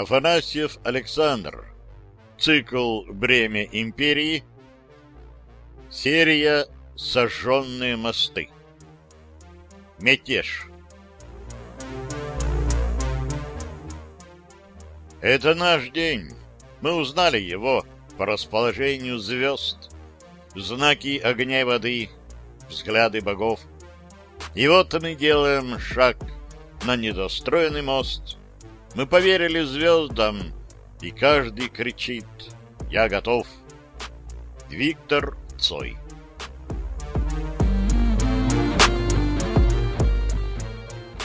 Афанасьев Александр. Цикл «Бремя империи». Серия «Сожженные мосты». Мятеж. Это наш день. Мы узнали его по расположению звезд. Знаки огня и воды, взгляды богов. И вот мы делаем шаг на недостроенный мост. Мы поверили звездам, и каждый кричит «Я готов!» Виктор Цой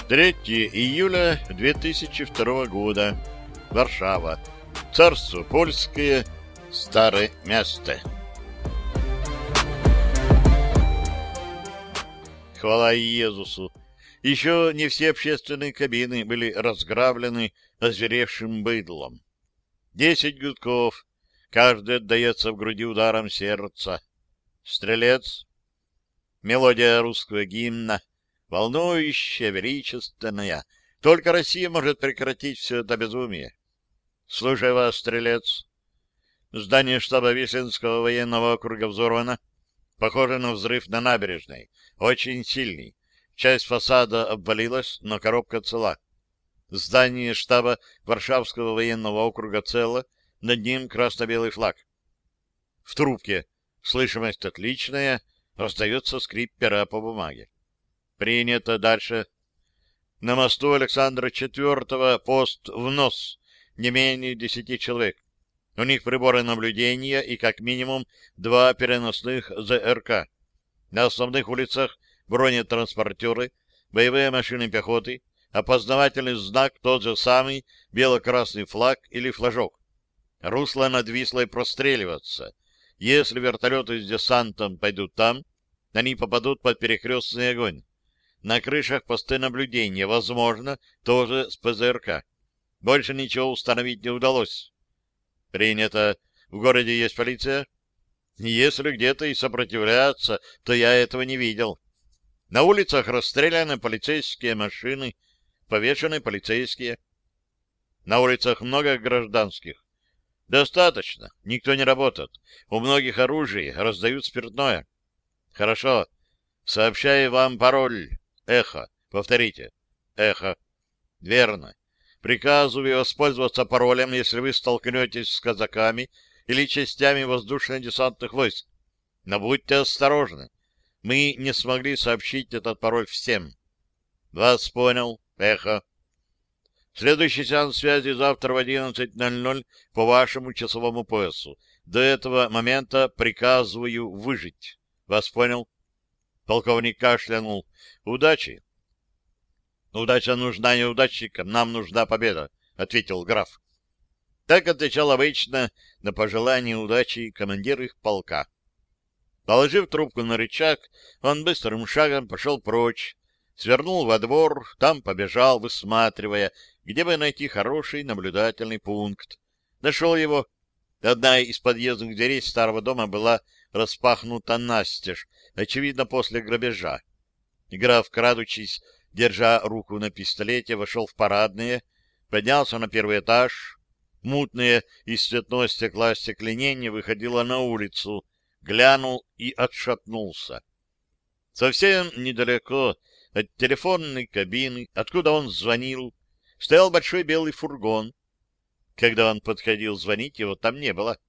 3 июля 2002 года. Варшава. Царство польское. Старое место. Хвала Иисусу! Еще не все общественные кабины были разграблены озверевшим быдлом. Десять гудков, каждый отдается в груди ударом сердца. Стрелец. Мелодия русского гимна, волнующая, величественная. Только Россия может прекратить все это безумие. Слушай вас, стрелец. Здание штаба Висленского военного округа взорвано. Похоже на взрыв на набережной. Очень сильный. Часть фасада обвалилась, но коробка цела. Здание штаба Варшавского военного округа цело, над ним красно-белый флаг. В трубке слышимость отличная, раздается скрип пера по бумаге. Принято дальше. На мосту Александра IV пост в нос, не менее десяти человек. У них приборы наблюдения и как минимум два переносных ЗРК. На основных улицах бронетранспортеры, боевые машины пехоты, опознавательный знак тот же самый бело-красный флаг или флажок. Русло над Вислой простреливаться. Если вертолеты с десантом пойдут там, они попадут под перекрестный огонь. На крышах посты наблюдения, возможно, тоже с ПЗРК. Больше ничего установить не удалось. Принято. В городе есть полиция? Если где-то и сопротивляться, то я этого не видел. На улицах расстреляны полицейские машины, повешены полицейские. На улицах много гражданских. Достаточно, никто не работает. У многих оружие, раздают спиртное. Хорошо. Сообщаю вам пароль. Эхо. Повторите. Эхо. Верно. Приказываю воспользоваться паролем, если вы столкнетесь с казаками или частями воздушно-десантных войск. Но будьте осторожны. Мы не смогли сообщить этот пароль всем. Вас понял. Эхо. Следующий сеанс связи завтра в 11.00 по вашему часовому поясу. До этого момента приказываю выжить. Вас понял? Полковник кашлянул. Удачи. Удача нужна неудачникам, нам нужна победа, ответил граф. Так отвечал обычно на пожелание удачи командир их полка. Положив трубку на рычаг, он быстрым шагом пошел прочь, свернул во двор, там побежал, высматривая, где бы найти хороший наблюдательный пункт. Нашел его. Одна из подъездных дверей старого дома была распахнута настежь, очевидно, после грабежа. Граф, крадучись, держа руку на пистолете, вошел в парадные, поднялся на первый этаж. Мутное из цветного стекла остекленение выходило на улицу, глянул и отшатнулся. Совсем недалеко от телефонной кабины, откуда он звонил, стоял большой белый фургон. Когда он подходил звонить, его там не было.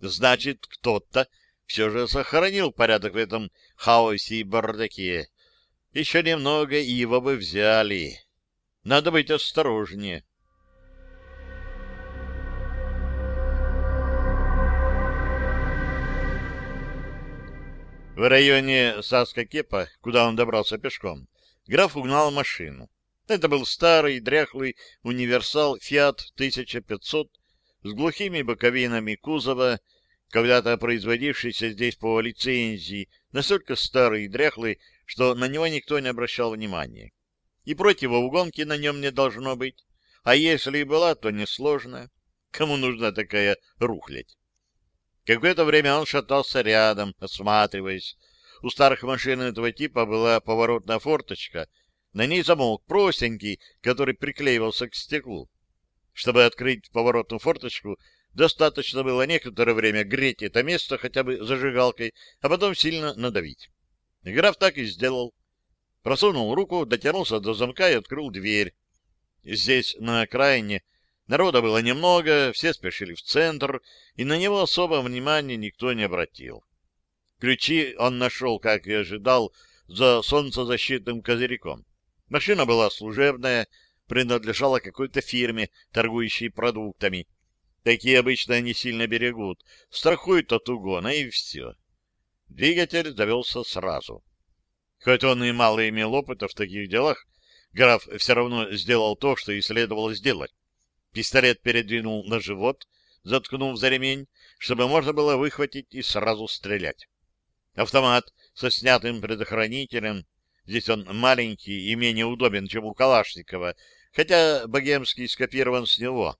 Значит, кто-то все же сохранил порядок в этом хаосе и бардаке. Еще немного, и его бы взяли. Надо быть осторожнее. В районе Саска-Кепа, куда он добрался пешком, граф угнал машину. Это был старый, дряхлый универсал «Фиат 1500» с глухими боковинами кузова, когда-то производившийся здесь по лицензии, настолько старый и дряхлый, что на него никто не обращал внимания. И противоугонки на нем не должно быть. А если и была, то несложная. Кому нужна такая рухлядь? Какое-то время он шатался рядом, осматриваясь. У старых машин этого типа была поворотная форточка, на ней замок простенький, который приклеивался к стеклу. Чтобы открыть поворотную форточку, достаточно было некоторое время греть это место хотя бы зажигалкой, а потом сильно надавить. Граф так и сделал. Просунул руку, дотянулся до замка и открыл дверь. Здесь, на окраине, народа было немного, все спешили в центр, и на него особо внимания никто не обратил. Ключи он нашел, как и ожидал, за солнцезащитным козырьком. Машина была служебная, принадлежала какой-то фирме, торгующей продуктами. Такие обычно не сильно берегут, страхуют от угона, и все. Двигатель завелся сразу. Хоть он и мало имел опыта в таких делах, граф все равно сделал то, что и следовало сделать. Пистолет передвинул на живот, заткнув за ремень, чтобы можно было выхватить и сразу стрелять. Автомат со снятым предохранителем, здесь он маленький и менее удобен, чем у Калашникова, хотя богемский скопирован с него.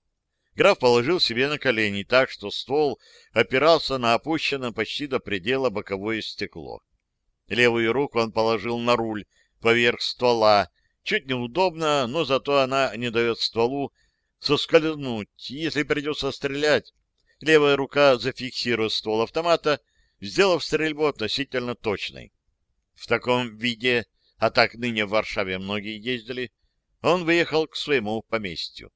Граф положил себе на колени так, что ствол опирался на опущенное почти до предела боковое стекло. Левую руку он положил на руль поверх ствола. Чуть неудобно, но зато она не дает стволу соскользнуть, если придется стрелять. Левая рука зафиксирует ствол автомата, сделав стрельбу относительно точной. В таком виде, а так ныне в Варшаве многие ездили, он выехал к своему поместью.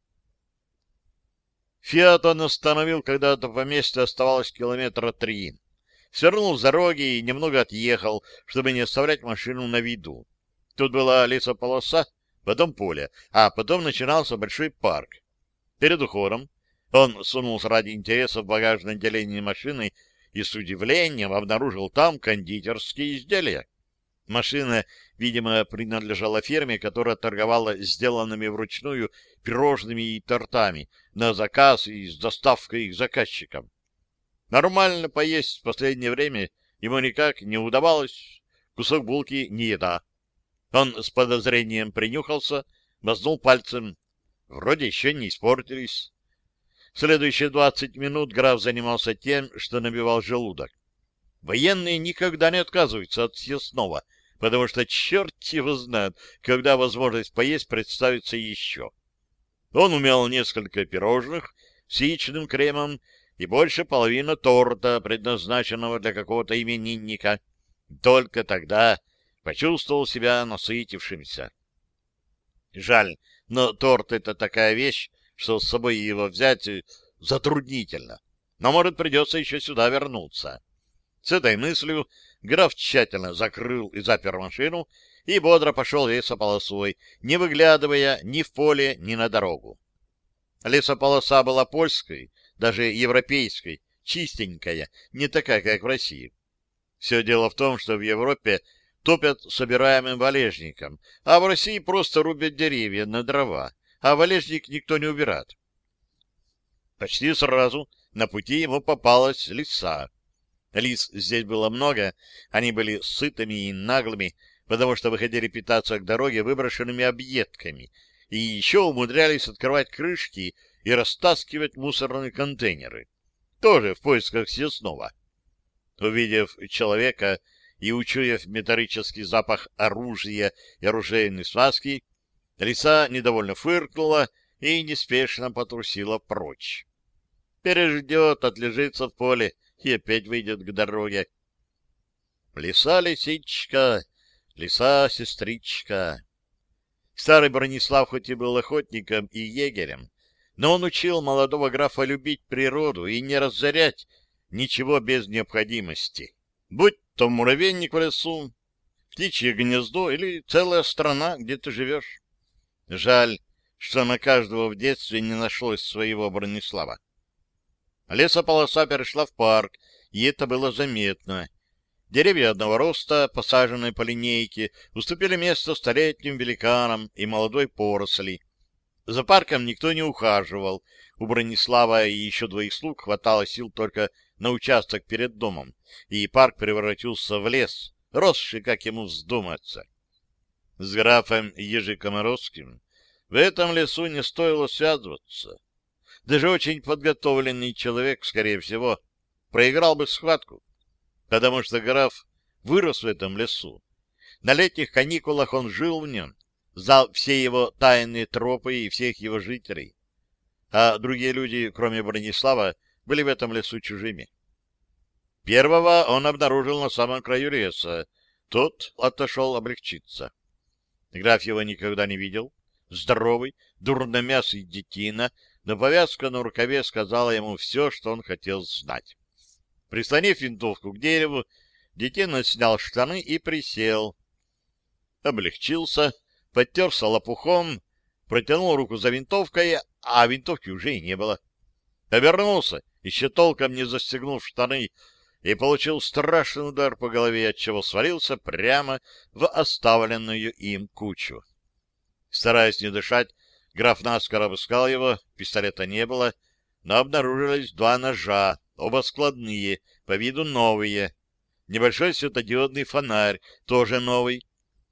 Фиат он остановил, когда до поместья оставалось километра три. Свернул с дороги и немного отъехал, чтобы не оставлять машину на виду. Тут была лесополоса, потом поле, а потом начинался большой парк. Перед уходом он сунул ради интереса в багажное отделение машины и с удивлением обнаружил там кондитерские изделия. Машина, видимо, принадлежала фирме, которая торговала сделанными вручную пирожными и тортами на заказ и с доставкой их заказчикам. Нормально поесть в последнее время ему никак не удавалось. Кусок булки не еда. Он с подозрением принюхался, мазнул пальцем. Вроде еще не испортились. Следующие двадцать минут граф занимался тем, что набивал желудок. Военные никогда не отказываются от съестного, потому что черт его знает, когда возможность поесть представится еще. Он умел несколько пирожных с яичным кремом и больше половины торта, предназначенного для какого-то именинника. Только тогда почувствовал себя насытившимся. Жаль, но торт — это такая вещь, что с собой его взять затруднительно. Но, может, придется еще сюда вернуться. С этой мыслью граф тщательно закрыл и запер машину и бодро пошел лесополосой, не выглядывая ни в поле, ни на дорогу. Лесополоса была польской, даже европейской, чистенькая, не такая, как в России. Все дело в том, что в Европе топят собираемым валежником, а в России просто рубят деревья на дрова а валежник никто не убирает. Почти сразу на пути ему попалась лиса. Лис здесь было много, они были сытыми и наглыми, потому что выходили питаться к дороге выброшенными объедками и еще умудрялись открывать крышки и растаскивать мусорные контейнеры. Тоже в поисках съестного. Увидев человека и учуяв металлический запах оружия и оружейной связки, Лиса недовольно фыркнула и неспешно потрусила прочь. Переждет, отлежится в поле и опять выйдет к дороге. Лиса-лисичка, лиса-сестричка. Старый Бронислав хоть и был охотником и егерем, но он учил молодого графа любить природу и не разорять ничего без необходимости. Будь то муравейник в лесу, птичье гнездо или целая страна, где ты живешь. Жаль, что на каждого в детстве не нашлось своего Бронислава. Лесополоса перешла в парк, и это было заметно. Деревья одного роста, посаженные по линейке, уступили место столетним великанам и молодой поросли. За парком никто не ухаживал. У Бронислава и еще двоих слуг хватало сил только на участок перед домом, и парк превратился в лес, росший, как ему вздуматься. С графом Ежикоморовским в этом лесу не стоило связываться. Даже очень подготовленный человек, скорее всего, проиграл бы схватку, потому что граф вырос в этом лесу. На летних каникулах он жил в нем, знал все его тайные тропы и всех его жителей. а другие люди, кроме Бронислава, были в этом лесу чужими. Первого он обнаружил на самом краю леса. Тот отошел облегчиться. Граф его никогда не видел. Здоровый, дурномясый детина, но повязка на рукаве сказала ему все, что он хотел знать. Прислонив винтовку к дереву, детина снял штаны и присел. Облегчился, подтерся лопухом, протянул руку за винтовкой, а винтовки уже и не было. Повернулся, еще толком не застегнув штаны, и получил страшный удар по голове, отчего свалился прямо в оставленную им кучу. Стараясь не дышать, граф наскоро обыскал его, пистолета не было, но обнаружились два ножа, оба складные, по виду новые. Небольшой светодиодный фонарь, тоже новый,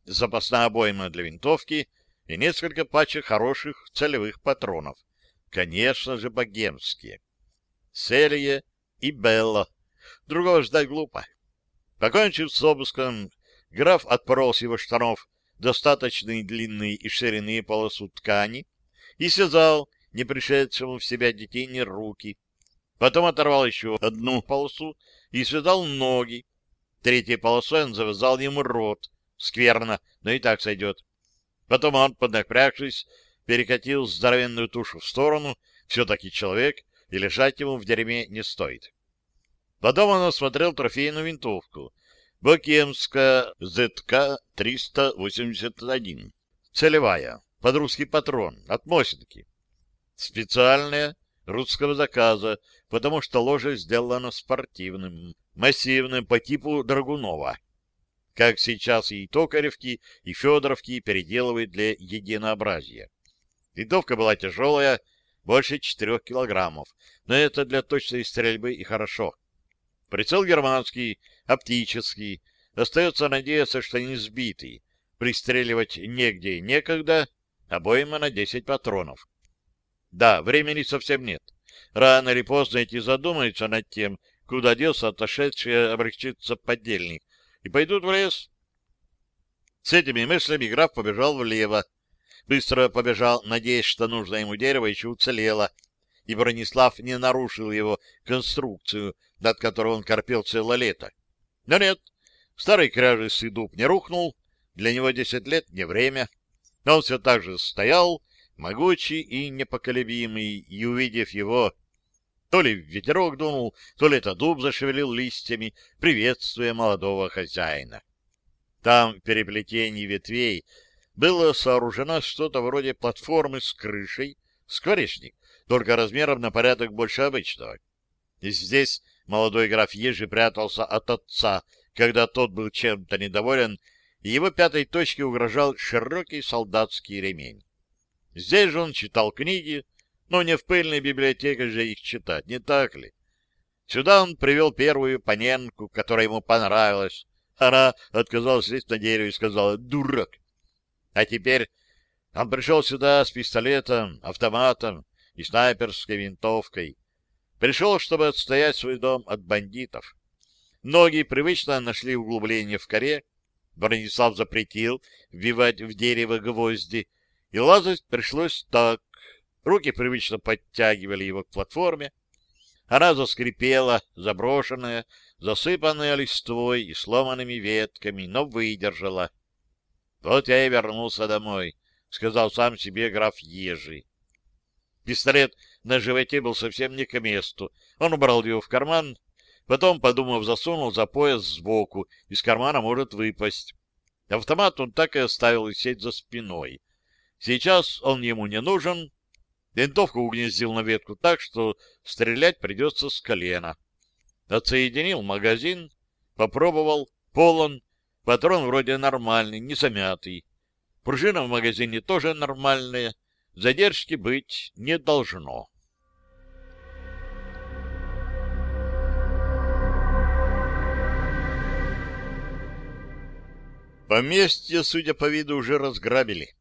запасная обойма для винтовки и несколько пачек хороших целевых патронов. Конечно же, богемские. Селия и Белла Другого ждать глупо. Покончив с обыском, граф отпорол его штанов достаточные длинные и ширинные полосу ткани и связал не пришедшему в себя детине руки. Потом оторвал еще одну полосу и связал ноги. Третьей полосой он завязал ему рот. Скверно, но и так сойдет. Потом он, поднапрягшись, перекатил здоровенную тушу в сторону, все-таки человек, и лежать ему в дерьме не стоит. Потом он осмотрел трофейную винтовку. Бокемская ЗК-381. Целевая. Под русский патрон. От Мосинки. Специальная. Русского заказа, потому что ложе сделано спортивным, массивным по типу Драгунова. Как сейчас и Токаревки, и Федоровки переделывают для единообразия. Винтовка была тяжелая, больше четырех килограммов, но это для точной стрельбы и хорошо. Прицел германский, оптический. Остается надеяться, что не сбитый. Пристреливать негде и некогда. Обойма на 10 патронов. Да, времени совсем нет. Рано или поздно эти задумаются над тем, куда делся отошедший облегчиться подельник, и пойдут в лес. С этими мыслями граф побежал влево. Быстро побежал, надеясь, что нужное ему дерево еще уцелело, и Бронислав не нарушил его конструкцию, над которой он корпел целое лето. Но нет, старый кряжистый дуб не рухнул, для него десять лет не время. Но он все так же стоял, могучий и непоколебимый, и, увидев его, то ли ветерок дунул, то ли это дуб зашевелил листьями, приветствуя молодого хозяина. Там, в переплетении ветвей, было сооружено что-то вроде платформы с крышей, скворечник, только размером на порядок больше обычного. И здесь молодой граф Ежи прятался от отца, когда тот был чем-то недоволен, и его пятой точке угрожал широкий солдатский ремень. Здесь же он читал книги, но не в пыльной библиотеке же их читать, не так ли? Сюда он привел первую паненку, которая ему понравилась. Она отказалась лезть на дерево и сказала «дурак». А теперь он пришел сюда с пистолетом, автоматом и снайперской винтовкой, Пришел, чтобы отстоять свой дом от бандитов. Ноги привычно нашли углубление в коре. Бронислав запретил вбивать в дерево гвозди, и лазать пришлось так. Руки привычно подтягивали его к платформе. Она заскрипела, заброшенная, засыпанная листвой и сломанными ветками, но выдержала. «Вот я и вернулся домой», — сказал сам себе граф Ежи. Пистолет на животе был совсем не к месту. Он убрал его в карман, потом, подумав, засунул за пояс сбоку, из кармана может выпасть. Автомат он так и оставил висеть за спиной. Сейчас он ему не нужен. Винтовку угнездил на ветку так, что стрелять придется с колена. Отсоединил магазин, попробовал, полон, патрон вроде нормальный, не замятый. Пружина в магазине тоже нормальная, задержки быть не должно. Поместье, судя по виду, уже разграбили.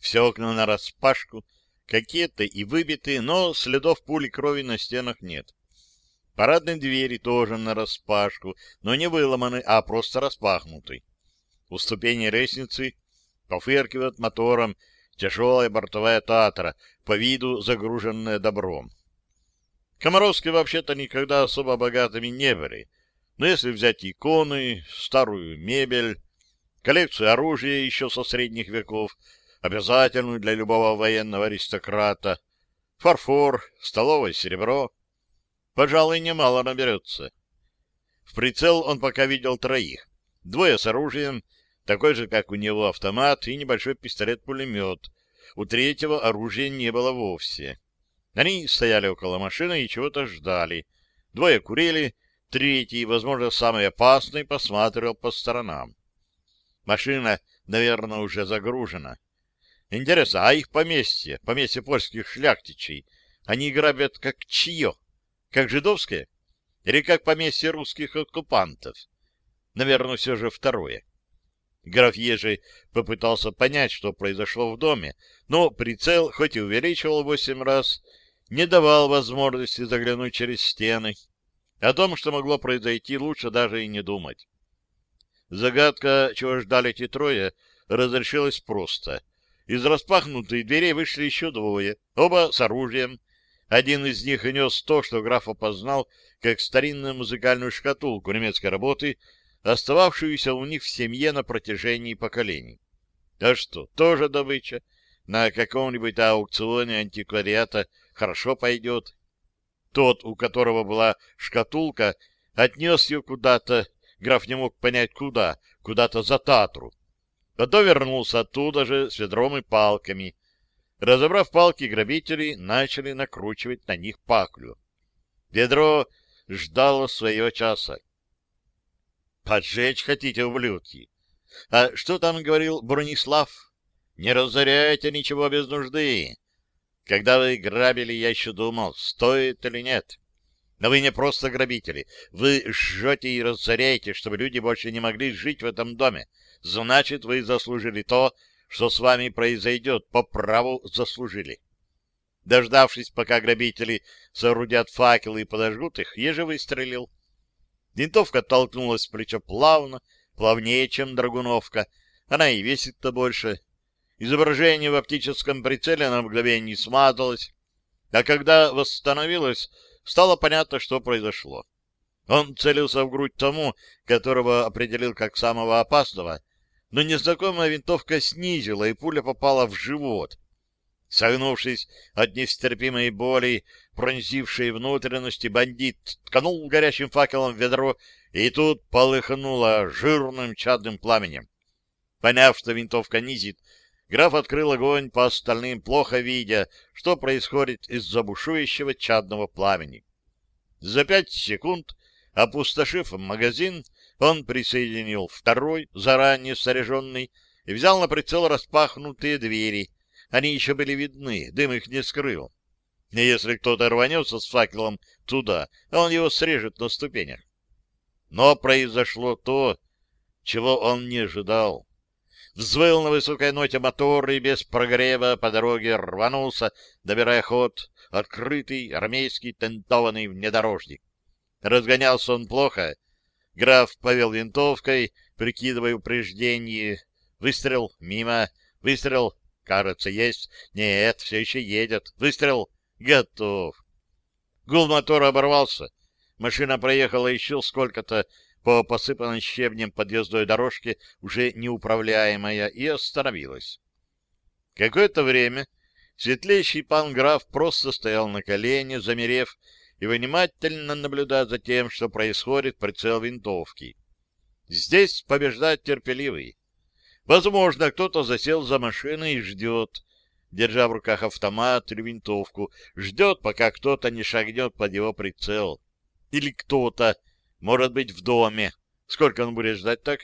Все окна нараспашку, какие-то и выбиты, но следов пули крови на стенах нет. Парадные двери тоже нараспашку, но не выломаны, а просто распахнуты. У ступени лестницы пофыркивает мотором тяжелая бортовая татра, по виду загруженная добром. Комаровские вообще-то никогда особо богатыми не были, но если взять иконы, старую мебель, коллекцию оружия еще со средних веков, обязательную для любого военного аристократа, фарфор, столовое серебро, пожалуй, немало наберется. В прицел он пока видел троих. Двое с оружием, такой же, как у него, автомат и небольшой пистолет-пулемет. У третьего оружия не было вовсе. Они стояли около машины и чего-то ждали. Двое курили, третий, возможно, самый опасный, посматривал по сторонам. Машина, наверное, уже загружена. Интересно, а их поместье, поместье польских шляхтичей, они грабят как чье? Как жидовское? Или как поместье русских оккупантов? Наверное, все же второе. Граф Ежи попытался понять, что произошло в доме, но прицел, хоть и увеличивал восемь раз, не давал возможности заглянуть через стены. О том, что могло произойти, лучше даже и не думать. Загадка, чего ждали эти трое, разрешилась просто. Из распахнутой двери вышли еще двое, оба с оружием. Один из них нес то, что граф опознал, как старинную музыкальную шкатулку немецкой работы, остававшуюся у них в семье на протяжении поколений. А что, тоже добыча? На каком-нибудь аукционе антиквариата хорошо пойдет. Тот, у которого была шкатулка, отнес ее куда-то, граф не мог понять куда, куда-то за Татру. Потом вернулся оттуда же с ведром и палками. Разобрав палки, грабители начали накручивать на них паклю. Ведро ждало своего часа. Поджечь хотите, ублюдки? А что там говорил Бронислав? Не разоряйте ничего без нужды. Когда вы грабили, я еще думал, стоит или нет. Но вы не просто грабители. Вы жжете и разоряете, чтобы люди больше не могли жить в этом доме. Значит, вы заслужили то, что с вами произойдет, по праву заслужили. Дождавшись, пока грабители соорудят факелы и подожгут их, еже выстрелил. Винтовка толкнулась в плечо плавно, плавнее, чем драгуновка. Она и весит-то больше. Изображение в оптическом прицеле на мгновение смазалось, а когда восстановилось, стало понятно, что произошло. Он целился в грудь тому, которого определил как самого опасного, но незнакомая винтовка снизила, и пуля попала в живот. Согнувшись от нестерпимой боли, пронзившей внутренности, бандит тканул горящим факелом в ведро, и тут полыхнуло жирным чадным пламенем. Поняв, что винтовка низит, граф открыл огонь по остальным, плохо видя, что происходит из-за бушующего чадного пламени. За пять секунд, опустошив магазин, он присоединил второй, заранее снаряженный, и взял на прицел распахнутые двери — они еще были видны, дым их не скрыл. И если кто-то рванется с факелом туда, он его срежет на ступенях. Но произошло то, чего он не ожидал. Взвыл на высокой ноте мотор и без прогрева по дороге рванулся, добирая ход, открытый армейский тентованный внедорожник. Разгонялся он плохо. Граф повел винтовкой, прикидывая упреждение. Выстрел мимо, выстрел Кажется, есть. Нет, все еще едет. Выстрел. Готов. Гул мотора оборвался. Машина проехала еще сколько-то по посыпанной щебнем подъездной дорожке, уже неуправляемая, и остановилась. Какое-то время светлейший пан граф просто стоял на колене, замерев, и внимательно наблюдая за тем, что происходит прицел винтовки. Здесь побеждает терпеливый. Возможно, кто-то засел за машиной и ждет, держа в руках автомат или винтовку, ждет, пока кто-то не шагнет под его прицел. Или кто-то, может быть, в доме. Сколько он будет ждать так?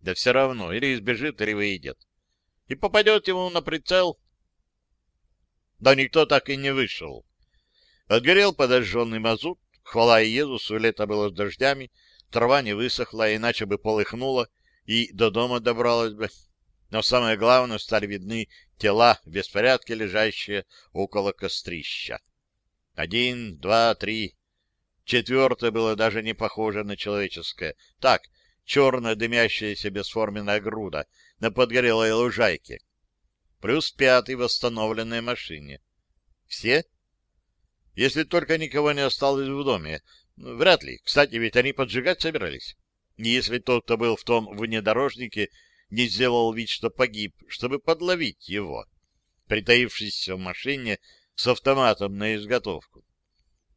Да все равно, или избежит, или выйдет. И попадет ему на прицел. Да никто так и не вышел. Отгорел подожженный мазут, хвала Иисусу, лето было с дождями, трава не высохла, иначе бы полыхнула, и до дома добралась бы. Но самое главное, стали видны тела в беспорядке, лежащие около кострища. Один, два, три. Четвертое было даже не похоже на человеческое. Так, черная дымящаяся бесформенная груда на подгорелой лужайке. плюс пятый в восстановленной машине. Все? Если только никого не осталось в доме. Вряд ли. Кстати, ведь они поджигать собирались. Если тот, кто был в том внедорожнике, не сделал вид, что погиб, чтобы подловить его, притаившись в машине с автоматом на изготовку.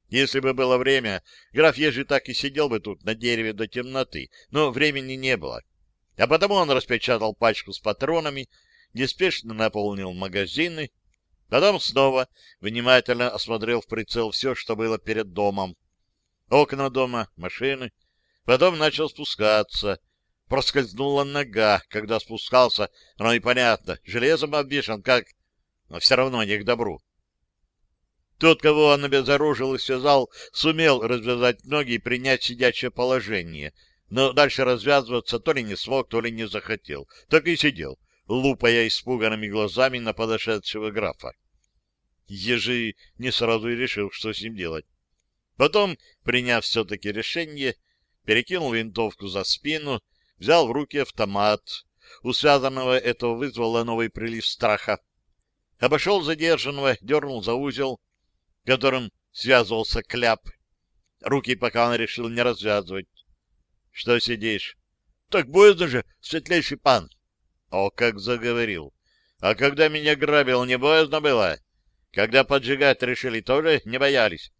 Если бы было время, граф Ежи так и сидел бы тут на дереве до темноты, но времени не было. А потому он распечатал пачку с патронами, неспешно наполнил магазины, потом снова внимательно осмотрел в прицел все, что было перед домом. Окна дома, машины. Потом начал спускаться. Проскользнула нога, когда спускался, но и понятно, железом обвешан, как... Но все равно не к добру. Тот, кого он обезоружил и связал, сумел развязать ноги и принять сидячее положение, но дальше развязываться то ли не смог, то ли не захотел. Так и сидел, лупая испуганными глазами на подошедшего графа. Ежи не сразу и решил, что с ним делать. Потом, приняв все-таки решение, перекинул винтовку за спину, взял в руки автомат. У связанного этого вызвало новый прилив страха. Обошел задержанного, дернул за узел, которым связывался кляп. Руки пока он решил не развязывать. — Что сидишь? — Так боязно же, светлейший пан. — О, как заговорил. А когда меня грабил, не боязно было? Когда поджигать решили, тоже не боялись?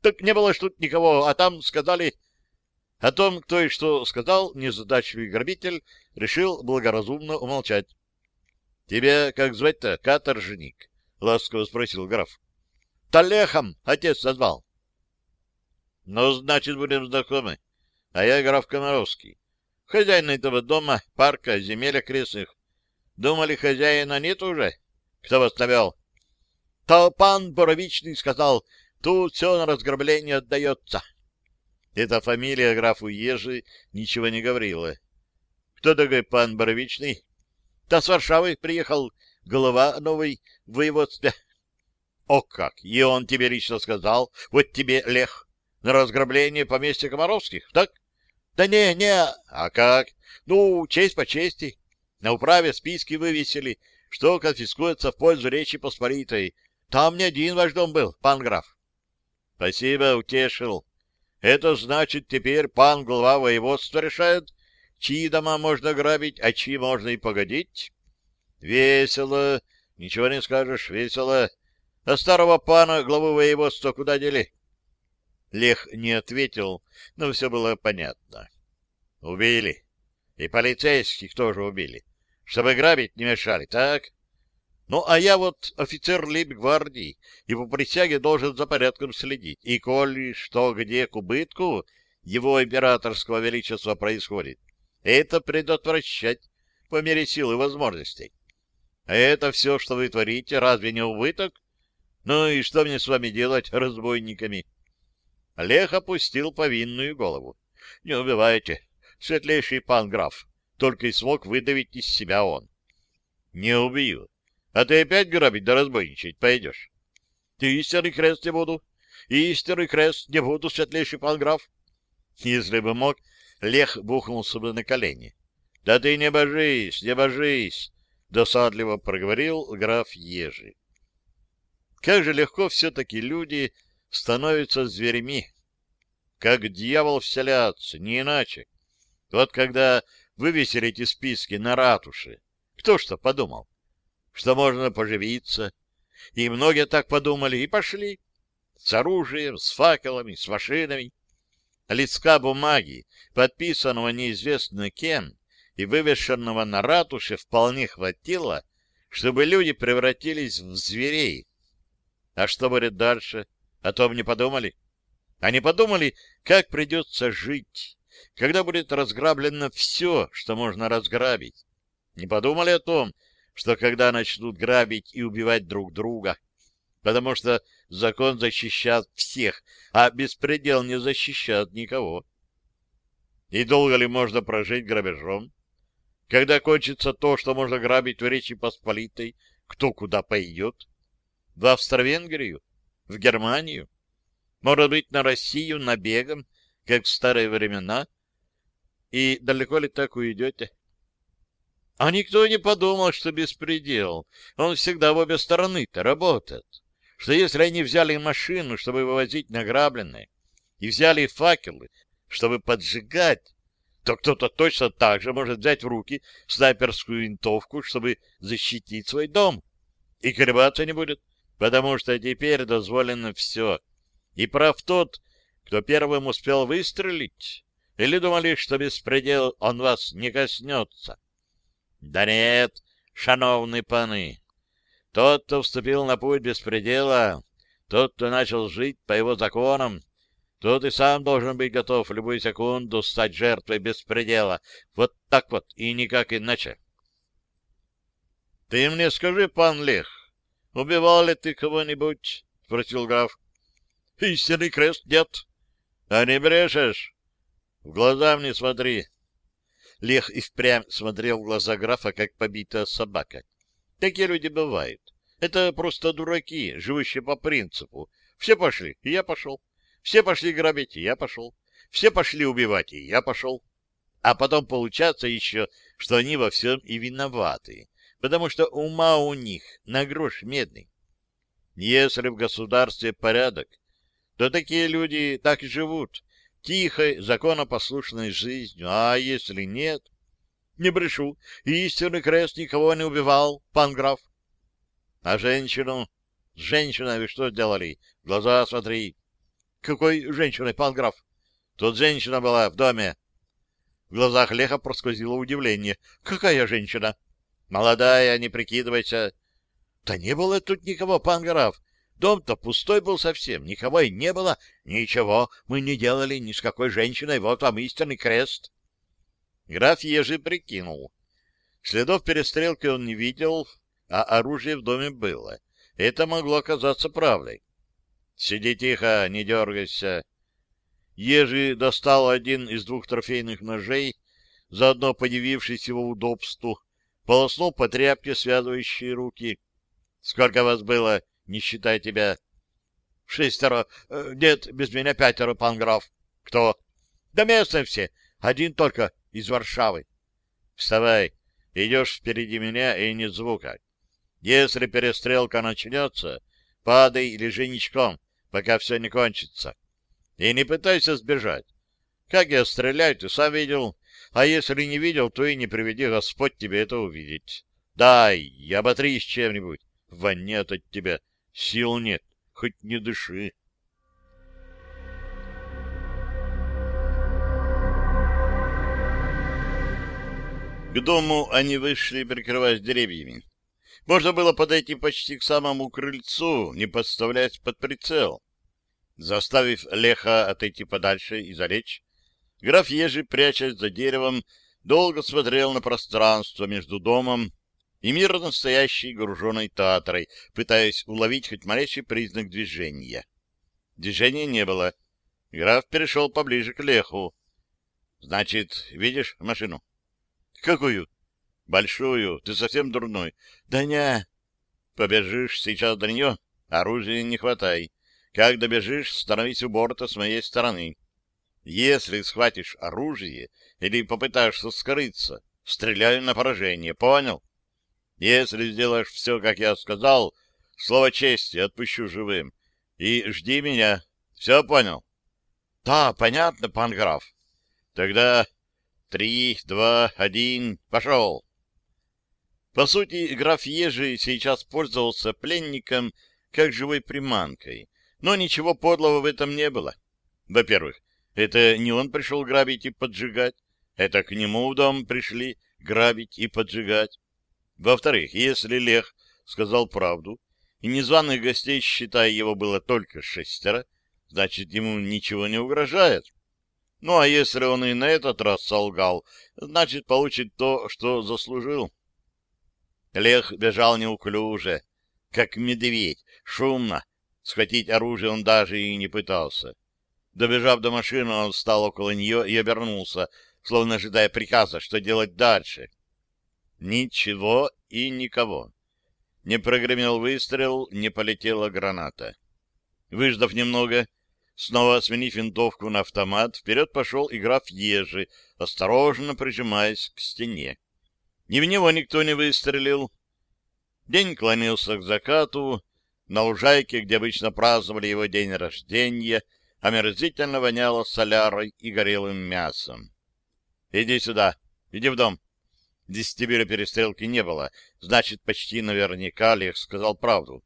Так не было ж тут никого, а там сказали... О том, кто и что сказал, незадачливый грабитель решил благоразумно умолчать. — Тебя как звать-то, каторжник? — ласково спросил граф. Талехом отец назвал. Ну, значит, будем знакомы. А я граф Комаровский. Хозяин этого дома, парка, земель окрестных. Думали, хозяина нет уже? Кто вас навел? То пан Боровичный сказал, тут все на разграбление отдается. Эта фамилия графу Ежи ничего не говорила. Кто такой пан Боровичный? Да с Варшавы приехал, голова новый в воеводстве. О как! И он тебе лично сказал, вот тебе, Лех, на разграбление поместья Комаровских, так? Да не, не, а как? Ну, честь по чести. На управе списки вывесили, что конфискуется в пользу Речи Посполитой. Там не один ваш дом был, пан граф. Спасибо, утешил. Это значит, теперь пан глава воеводства решает, чьи дома можно грабить, а чьи можно и погодить? Весело, ничего не скажешь, весело. А старого пана, главу воеводства, куда дели? Лех не ответил, но все было понятно. Убили. И полицейских тоже убили. Чтобы грабить не мешали, так? Ну, а я вот офицер лейб-гвардии, и по присяге должен за порядком следить. И коли что где к убытку его императорского величества происходит, это предотвращать по мере сил и возможностей. А это все, что вы творите, разве не убыток? Ну и что мне с вами делать, разбойниками? Олег опустил повинную голову. Не убивайте, светлейший пан граф. Только и смог выдавить из себя он. Не убью. А ты опять грабить да разбойничать пойдешь? Ты истинный крест не буду. Истинный крест не буду, светлейший пан граф. Если бы мог, Лех бухнулся бы на колени. — Да ты не божись, не божись! — досадливо проговорил граф Ежи. Как же легко все-таки люди становятся зверями. Как дьявол вселяться, не иначе. Вот когда вывесили эти списки на ратуше, кто что подумал? Что можно поживиться. И многие так подумали и пошли. С оружием, с факелами, с машинами. Листка бумаги, подписанного неизвестно кем и вывешенного на ратуше, вполне хватило, чтобы люди превратились в зверей, а что будет дальше? О том не подумали? Они подумали, как придется жить, когда будет разграблено все, что можно разграбить. Не подумали о том, что когда начнут грабить и убивать друг друга, потому что закон защищает всех, а беспредел не защищает никого. И долго ли можно прожить грабежом? Когда кончится то, что можно грабить в Речи Посполитой, кто куда пойдет? В Австро-Венгрию? В Германию? Может быть, на Россию набегом, как в старые времена? И далеко ли так уйдете? А никто не подумал, что беспредел. Он всегда в обе стороны-то работает. Что если они взяли машину, чтобы вывозить награбленное, и взяли факелы, чтобы поджигать, то кто-то точно так же может взять в руки снайперскую винтовку, чтобы защитить свой дом. И колебаться не будет, потому что теперь дозволено все. И прав тот, кто первым успел выстрелить. Или думали, что беспредел он вас не коснется? Да нет, шановные паны. Тот, кто вступил на путь беспредела, тот, кто начал жить по его законам, тот и сам должен быть готов в любую секунду стать жертвой беспредела. Вот так вот и никак иначе. — Ты мне скажи, пан Лех, убивал ли ты кого-нибудь? — спросил граф. — Истинный крест нет. — А не брешешь? — В глаза мне смотри. Лех и впрямь смотрел в глаза графа, как побитая собака. Такие люди бывают. Это просто дураки, живущие по принципу. Все пошли, и я пошел. Все пошли грабить, и я пошел. Все пошли убивать, и я пошел. А потом получается еще, что они во всем и виноваты, потому что ума у них на грош медный. Если в государстве порядок, то такие люди так и живут, тихой, законопослушной жизнью, а если нет... Не брешу, истинный крест никого не убивал, пан граф. А женщину? С женщиной что сделали? Глаза смотри. Какой женщиной, пан граф? Тут женщина была в доме. В глазах Леха просквозило удивление. Какая женщина? Молодая, не прикидывайся. Да не было тут никого, пан граф. Дом-то пустой был совсем, никого и не было. Ничего, мы не делали ни с какой женщиной, вот вам истинный крест. Граф Ежи прикинул. Следов перестрелки он не видел, а оружие в доме было. Это могло оказаться правдой. Сиди тихо, не дергайся. Ежи достал один из двух трофейных ножей, заодно подивившись его удобству, полоснул по тряпке, связывающей руки. — Сколько вас было, не считая тебя? — Шестеро. Э, нет, без меня пятеро, пан граф. — Кто? — Да местные все. Один только из Варшавы. — Вставай. Идешь впереди меня, и нет звука. Если перестрелка начнется, падай или лежи пока все не кончится. И не пытайся сбежать. Как я стреляю, ты сам видел. А если не видел, то и не приведи Господь тебе это увидеть. Дай, оботрись чем-нибудь. Вонет от тебя. Сил нет. Хоть не дыши. К дому они вышли, прикрываясь деревьями. Можно было подойти почти к самому крыльцу, не подставляясь под прицел. Заставив Леха отойти подальше и залечь, граф Ежи, прячась за деревом, долго смотрел на пространство между домом и мирно стоящей груженной татрой, пытаясь уловить хоть малейший признак движения. Движения не было. Граф перешел поближе к Леху. — Значит, видишь машину? — Какую? Большую. Ты совсем дурной. Да не. Побежишь сейчас до нее, оружия не хватай. Как добежишь, становись у борта с моей стороны. Если схватишь оружие или попытаешься скрыться, стреляй на поражение, понял? Если сделаешь все, как я сказал, слово чести отпущу живым. И жди меня. Все понял? Да, понятно, пан граф. Тогда три, два, один, пошел. По сути, граф Ежи сейчас пользовался пленником как живой приманкой, но ничего подлого в этом не было. Во-первых, это не он пришел грабить и поджигать, это к нему в дом пришли грабить и поджигать. Во-вторых, если Лех сказал правду, и незваных гостей, считая его, было только шестеро, значит, ему ничего не угрожает. Ну, а если он и на этот раз солгал, значит, получит то, что заслужил. Лех бежал неуклюже, как медведь, шумно. Схватить оружие он даже и не пытался. Добежав до машины, он встал около нее и обернулся, словно ожидая приказа, что делать дальше. Ничего и никого. Не прогремел выстрел, не полетела граната. Выждав немного, снова сменив винтовку на автомат, вперед пошел и граф Ежи, осторожно прижимаясь к стене. Ни в него никто не выстрелил. День клонился к закату. На лужайке, где обычно праздновали его день рождения, омерзительно воняло солярой и горелым мясом. — Иди сюда, иди в дом. Десятибеля перестрелки не было, значит, почти наверняка Олег сказал правду.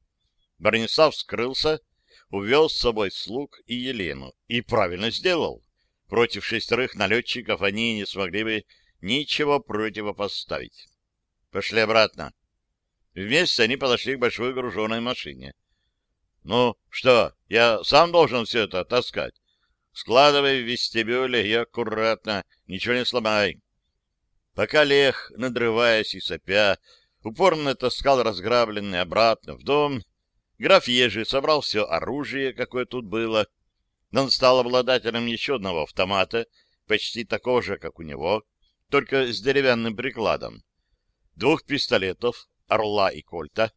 Бронислав скрылся, увел с собой слуг и Елену. И правильно сделал. Против шестерых налетчиков они не смогли бы ничего противопоставить. Пошли обратно. Вместе они подошли к большой груженной машине. — Ну, что, я сам должен все это таскать? Складывай в вестибюле и аккуратно, ничего не сломай. Пока Лех, надрываясь и сопя, упорно таскал разграбленный обратно в дом, граф Ежи собрал все оружие, какое тут было. Он стал обладателем еще одного автомата, почти такого же, как у него, только с деревянным прикладом. Двух пистолетов, «Орла» и «Кольта»,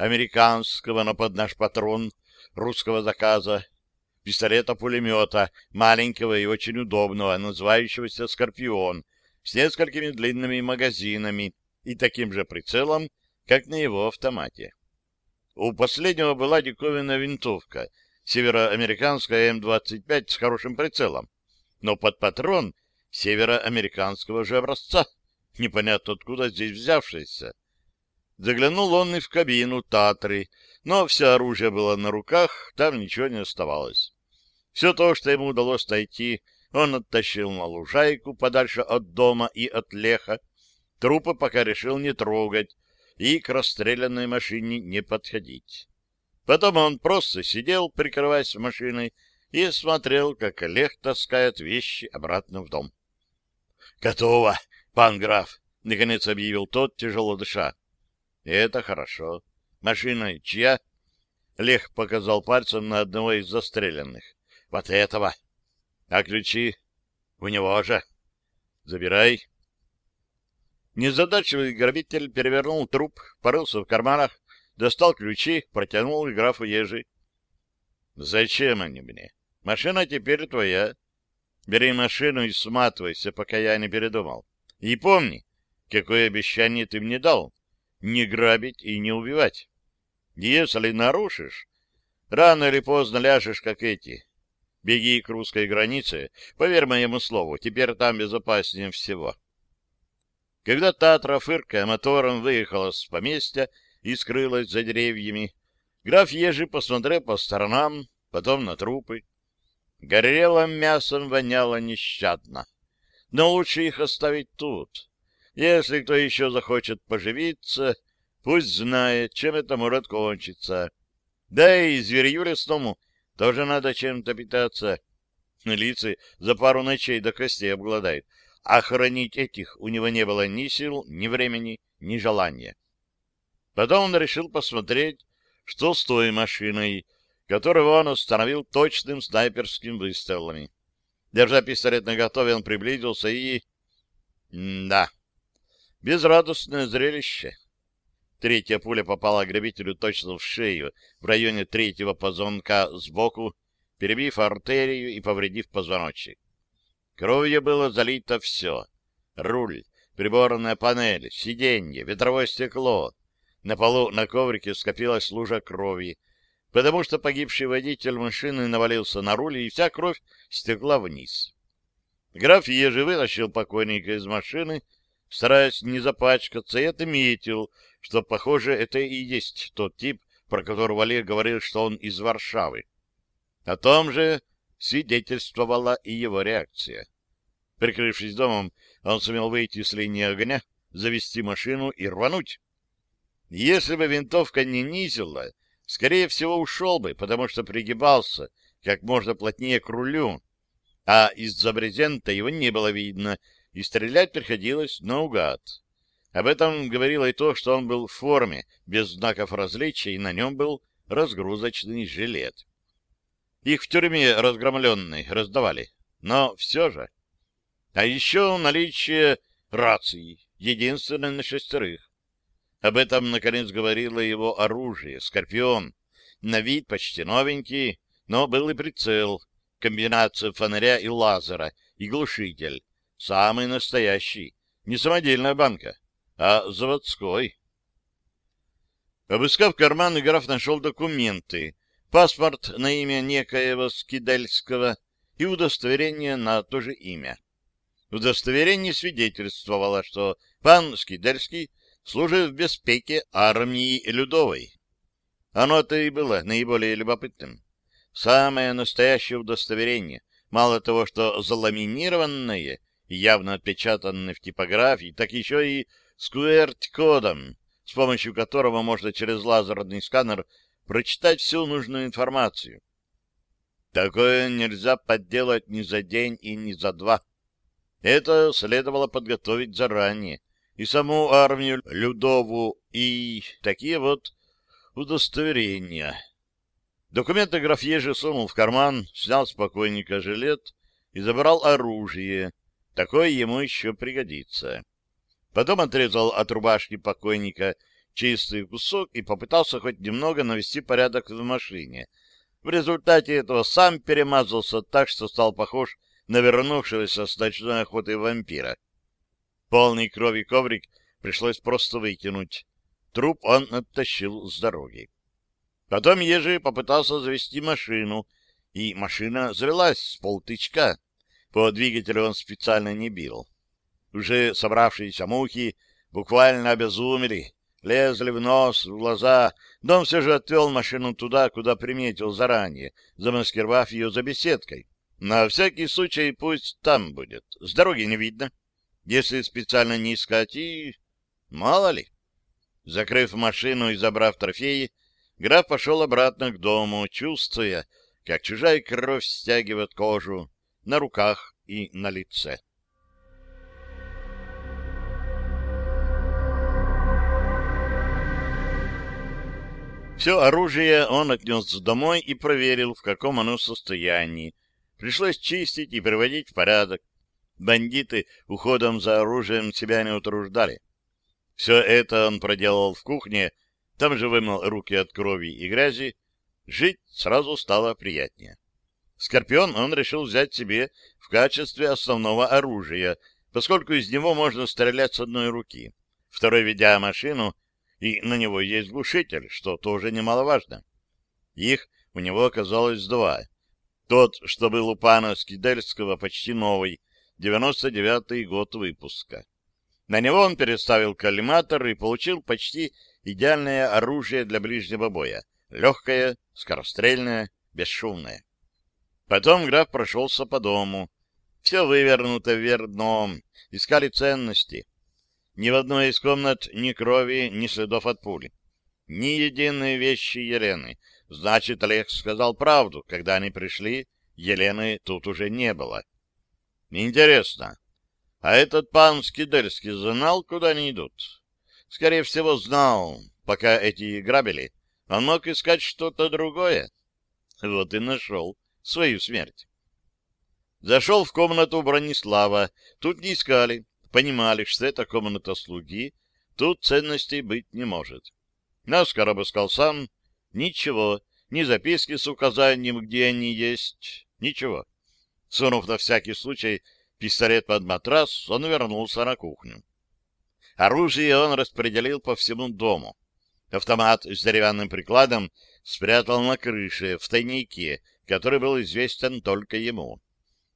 американского на под наш патрон, русского заказа, пистолета-пулемета, маленького и очень удобного, называющегося «Скорпион», с несколькими длинными магазинами и таким же прицелом, как на его автомате. У последнего была диковинная винтовка, североамериканская М-25 с хорошим прицелом, но под патрон североамериканского же образца, непонятно откуда здесь взявшийся. Заглянул он и в кабину Татры, но все оружие было на руках, там ничего не оставалось. Все то, что ему удалось найти, он оттащил на лужайку подальше от дома и от леха. Трупы пока решил не трогать и к расстрелянной машине не подходить. Потом он просто сидел, прикрываясь машиной, и смотрел, как Олег таскает вещи обратно в дом. — Готово, пан граф, — наконец объявил тот, тяжело дыша. — Это хорошо. Машина чья? Лех показал пальцем на одного из застреленных. — Вот этого. — А ключи? — У него же. — Забирай. Незадачливый грабитель перевернул труп, порылся в карманах, достал ключи, протянул графу Ежи. — Зачем они мне? Машина теперь твоя. Бери машину и сматывайся, пока я не передумал. И помни, какое обещание ты мне дал — не грабить и не убивать. Если нарушишь, рано или поздно ляжешь, как эти. Беги к русской границе, поверь моему слову, теперь там безопаснее всего. Когда Татра, фыркая мотором, выехала с поместья и скрылась за деревьями, граф Ежи посмотрел по сторонам, потом на трупы. Горелым мясом воняло нещадно. Но лучше их оставить тут. Если кто еще захочет поживиться, пусть знает, чем это может кончиться. Да и зверью лесному тоже надо чем-то питаться. Лицы за пару ночей до костей обгладает, а хранить этих у него не было ни сил, ни времени, ни желания. Потом он решил посмотреть, что с той машиной, которого он остановил точным снайперским выстрелами. Держа пистолет наготове, он приблизился и... М да, безрадостное зрелище. Третья пуля попала грабителю точно в шею, в районе третьего позвонка сбоку, перебив артерию и повредив позвоночник. Кровью было залито все. Руль, приборная панель, сиденье, ветровое стекло. На полу на коврике скопилась лужа крови, потому что погибший водитель машины навалился на руль, и вся кровь стекла вниз. Граф Ежи вытащил покойника из машины, стараясь не запачкаться, и отметил, что, похоже, это и есть тот тип, про которого Олег говорил, что он из Варшавы. О том же свидетельствовала и его реакция. Прикрывшись домом, он сумел выйти с линии огня, завести машину и рвануть. Если бы винтовка не низила, скорее всего, ушел бы, потому что пригибался как можно плотнее к рулю, а из-за брезента его не было видно, и стрелять приходилось наугад. Об этом говорило и то, что он был в форме, без знаков различия, и на нем был разгрузочный жилет. Их в тюрьме разгромленной раздавали, но все же. А еще наличие рации, единственной на шестерых. Об этом, наконец, говорило его оружие, «Скорпион». На вид почти новенький, но был и прицел, комбинация фонаря и лазера, и глушитель. Самый настоящий, не самодельная банка, а заводской. Обыскав карман, граф нашел документы, паспорт на имя некоего Скидельского и удостоверение на то же имя. Удостоверение свидетельствовало, что пан Скидельский служит в беспеке армии Людовой. Оно-то и было наиболее любопытным. Самое настоящее удостоверение, мало того, что заламинированное явно отпечатанное в типографии, так еще и с QWERTY-кодом, с помощью которого можно через лазерный сканер прочитать всю нужную информацию. Такое нельзя подделать ни за день и ни за два. Это следовало подготовить заранее. И саму армию Людову, и такие вот удостоверения. Документы граф Ежи сунул в карман, снял с покойника жилет и забрал оружие. Такое ему еще пригодится. Потом отрезал от рубашки покойника чистый кусок и попытался хоть немного навести порядок в машине. В результате этого сам перемазался так, что стал похож на вернувшегося с ночной охоты вампира. Полный крови коврик пришлось просто выкинуть. Труп он оттащил с дороги. Потом Ежи попытался завести машину, и машина завелась с полтычка. По двигателю он специально не бил. Уже собравшиеся мухи буквально обезумели, лезли в нос, в глаза, но он все же отвел машину туда, куда приметил заранее, замаскировав ее за беседкой. На всякий случай пусть там будет. С дороги не видно. Если специально не искать и... Мало ли. Закрыв машину и забрав трофеи, граф пошел обратно к дому, чувствуя, как чужая кровь стягивает кожу на руках и на лице. Все оружие он отнес домой и проверил, в каком оно состоянии. Пришлось чистить и приводить в порядок. Бандиты уходом за оружием себя не утруждали. Все это он проделал в кухне, там же вымыл руки от крови и грязи. Жить сразу стало приятнее. Скорпион он решил взять себе в качестве основного оружия, поскольку из него можно стрелять с одной руки. Второй, ведя машину, и на него есть глушитель, что тоже немаловажно. Их у него оказалось два. Тот, что был у пана Скидельского, почти новый, 99-й год выпуска. На него он переставил коллиматор и получил почти идеальное оружие для ближнего боя. Легкое, скорострельное, бесшумное. Потом граф прошелся по дому. Все вывернуто вверх дном. Искали ценности. Ни в одной из комнат ни крови, ни следов от пули. Ни единой вещи Елены. Значит, Олег сказал правду. Когда они пришли, Елены тут уже не было. Интересно, а этот пан Скидельский знал, куда они идут? Скорее всего, знал, пока эти грабили. Он мог искать что-то другое. Вот и нашел свою смерть. Зашел в комнату Бронислава. Тут не искали. Понимали, что это комната слуги. Тут ценностей быть не может. Наскоро обыскал сам. Ничего. Ни записки с указанием, где они есть. Ничего. Сунув на всякий случай пистолет под матрас, он вернулся на кухню. Оружие он распределил по всему дому. Автомат с деревянным прикладом спрятал на крыше, в тайнике, который был известен только ему.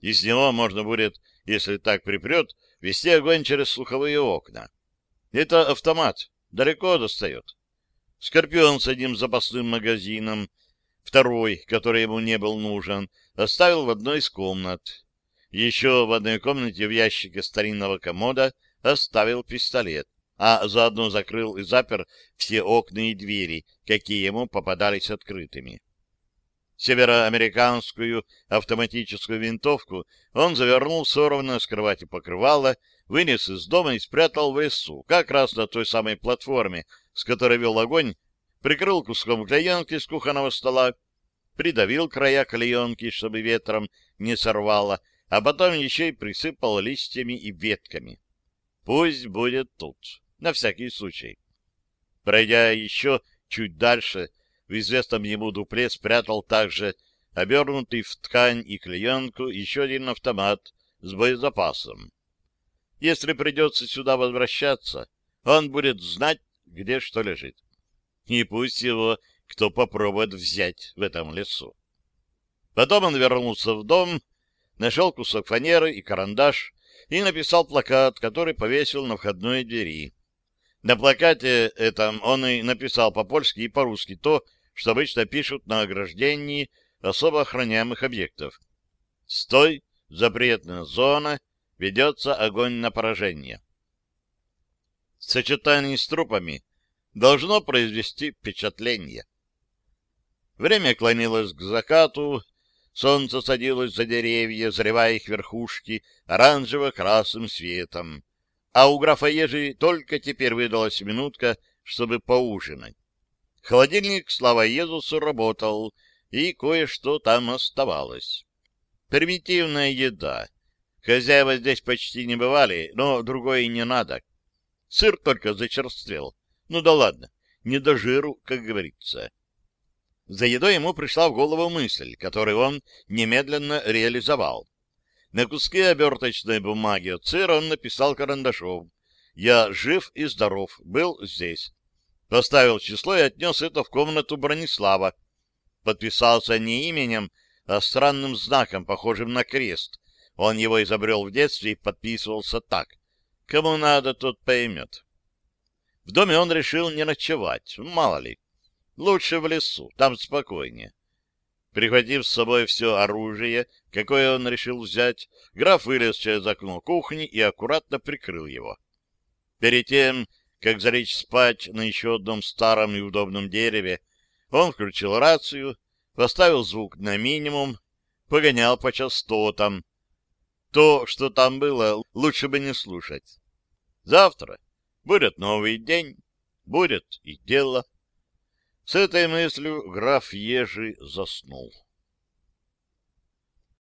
Из него можно будет, если так припрет, вести огонь через слуховые окна. Это автомат, далеко достает. Скорпион с одним запасным магазином, второй, который ему не был нужен, оставил в одной из комнат. Еще в одной комнате в ящике старинного комода оставил пистолет, а заодно закрыл и запер все окна и двери, какие ему попадались открытыми. Североамериканскую автоматическую винтовку он завернул сорванное с кровати покрывало, вынес из дома и спрятал в лесу, как раз на той самой платформе, с которой вел огонь, прикрыл куском клеенки с кухонного стола придавил края клеенки, чтобы ветром не сорвало, а потом еще и присыпал листьями и ветками. Пусть будет тут, на всякий случай. Пройдя еще чуть дальше, в известном ему дупле спрятал также обернутый в ткань и клеенку еще один автомат с боезапасом. Если придется сюда возвращаться, он будет знать, где что лежит. И пусть его кто попробует взять в этом лесу. Потом он вернулся в дом, нашел кусок фанеры и карандаш и написал плакат, который повесил на входной двери. На плакате этом он и написал по-польски и по-русски то, что обычно пишут на ограждении особо охраняемых объектов. «Стой! Запретная зона! Ведется огонь на поражение!» Сочетание с трупами должно произвести впечатление. Время клонилось к закату, солнце садилось за деревья, взрывая их верхушки оранжево-красным светом, а у графа Ежи только теперь выдалась минутка, чтобы поужинать. Холодильник, слава Иисусу, работал, и кое-что там оставалось. Примитивная еда. Хозяева здесь почти не бывали, но другое и не надо. Сыр только зачерствел. Ну да ладно, не до жиру, как говорится. За едой ему пришла в голову мысль, которую он немедленно реализовал. На куске оберточной бумаги от сыра он написал карандашом «Я жив и здоров, был здесь». Поставил число и отнес это в комнату Бронислава. Подписался не именем, а странным знаком, похожим на крест. Он его изобрел в детстве и подписывался так. Кому надо, тот поймет. В доме он решил не ночевать, мало ли. Лучше в лесу, там спокойнее. Прихватив с собой все оружие, какое он решил взять, граф вылез через окно кухни и аккуратно прикрыл его. Перед тем, как залечь спать на еще одном старом и удобном дереве, он включил рацию, поставил звук на минимум, погонял по частотам. То, что там было, лучше бы не слушать. Завтра будет новый день, будет и дело. С этой мыслью граф Ежи заснул.